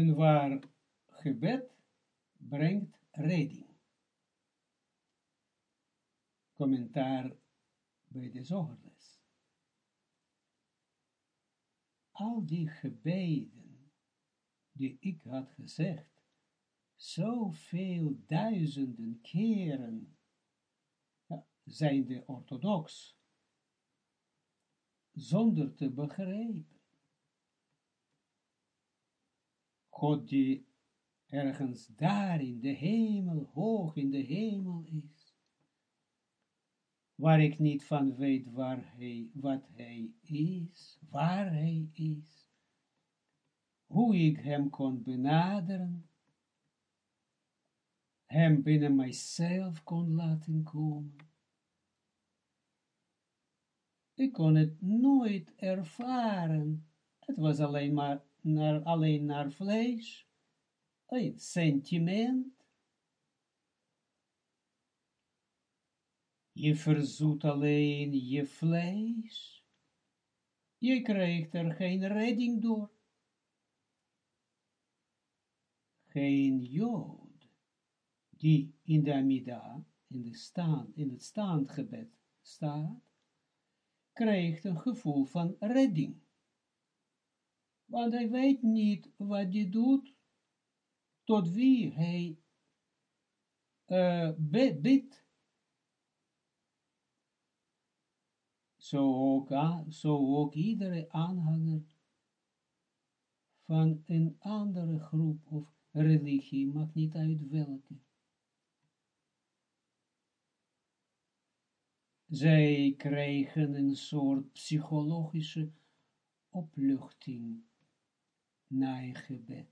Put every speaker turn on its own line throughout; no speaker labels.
een waar gebed brengt redding. Commentaar bij de zogerles. Al die gebeden die ik had gezegd, zoveel duizenden keren ja, zijn de orthodox, zonder te begrijpen. God die ergens daar in de hemel, hoog in de hemel is, waar ik niet van weet waar hij, wat hij is, waar hij is, hoe ik hem kon benaderen, hem binnen mijzelf kon laten komen. Ik kon het nooit ervaren, het was alleen maar naar, alleen naar vlees, een sentiment, je verzoet alleen je vlees, je krijgt er geen redding door. Geen jood, die in de Amida, in, de in het staandgebed staat, krijgt een gevoel van redding want hij weet niet wat hij doet, tot wie hij uh, bidt. Zo ook, zo ook iedere aanhanger van een andere groep of religie, mag niet uit welke. Zij krijgen een soort psychologische opluchting na gebed.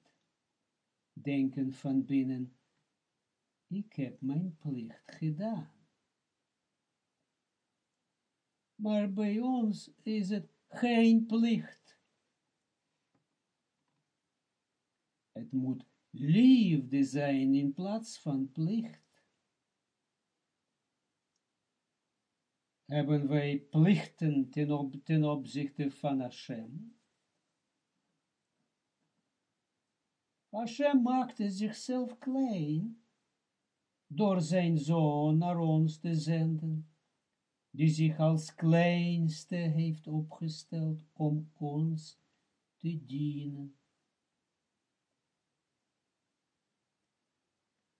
Denken van binnen, ik heb mijn plicht gedaan. Maar bij ons is het geen plicht. Het moet liefde zijn in plaats van plicht. Hebben wij plichten ten, ten opzichte van Hashem? Hashem maakte zichzelf klein, door zijn zoon naar ons te zenden, die zich als kleinste heeft opgesteld om ons te dienen.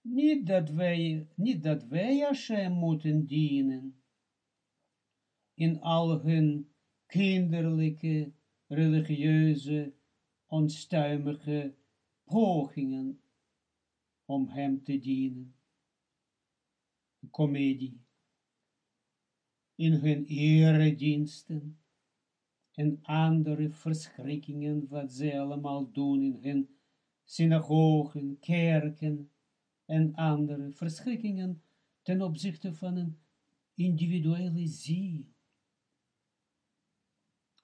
Niet dat wij, niet dat wij Hashem moeten dienen, in al hun kinderlijke, religieuze, onstuimige pogingen om hem te dienen. Comedie. In hun erediensten en andere verschrikkingen wat ze allemaal doen in hun synagogen, kerken en andere verschrikkingen ten opzichte van een individuele ziel.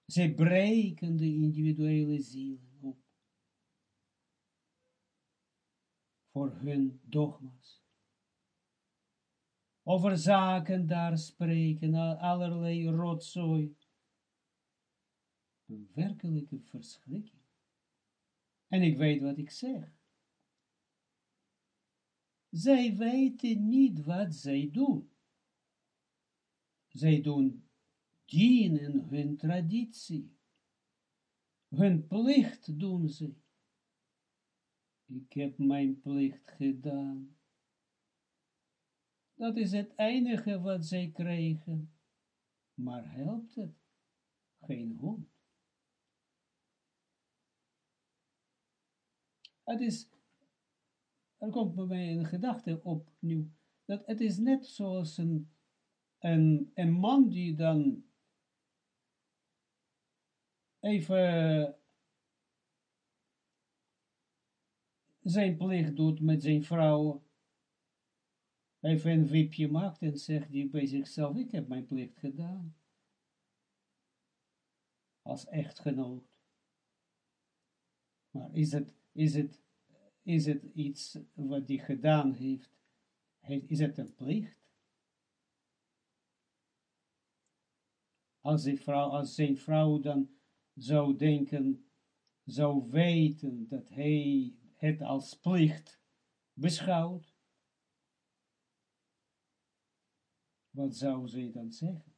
Zij breken de individuele zielen voor hun dogma's. Over zaken daar spreken, allerlei rotzooi. Een werkelijke verschrikking. En ik weet wat ik zeg. Zij weten niet wat zij doen. Zij doen dienen hun traditie. Hun plicht doen ze. Ik heb mijn plicht gedaan. Dat is het enige wat zij kregen. Maar helpt het? Geen hond. Het is, er komt bij mij een gedachte op dat het is net zoals een, een, een man die dan even zijn plicht doet met zijn vrouw, even een wipje maakt en zegt hij bij zichzelf, ik heb mijn plicht gedaan. Als echtgenoot. Maar is het, is het, is het iets wat hij gedaan heeft, is het een plicht? Als, die vrouw, als zijn vrouw dan zou denken, zou weten dat hij het als plicht beschouwt, wat zou zij dan zeggen?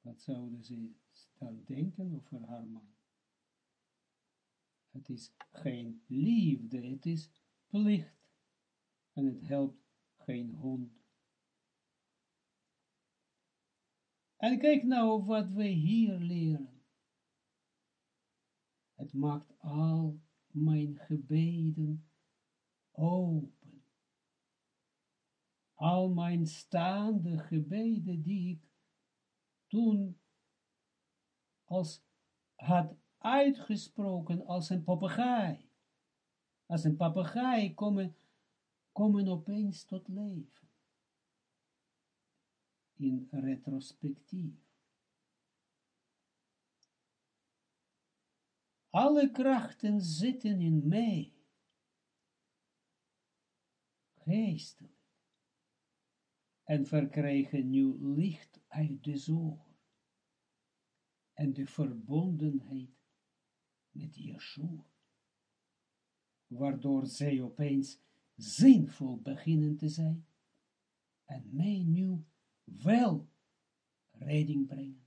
Wat zouden ze dan denken over haar man? Het is geen liefde, het is plicht. En het helpt geen hond. En kijk nou wat we hier leren. Het maakt al mijn gebeden open. Al mijn staande gebeden die ik toen als had uitgesproken als een papegaai. Als een papegaai komen, komen opeens tot leven. In retrospectief. Alle krachten zitten in mij. Geestelijk. En verkrijgen nu licht uit de zorg. En de verbondenheid met Yeshua. Waardoor zij opeens zinvol beginnen te zijn. En mij nu wel redding brengen.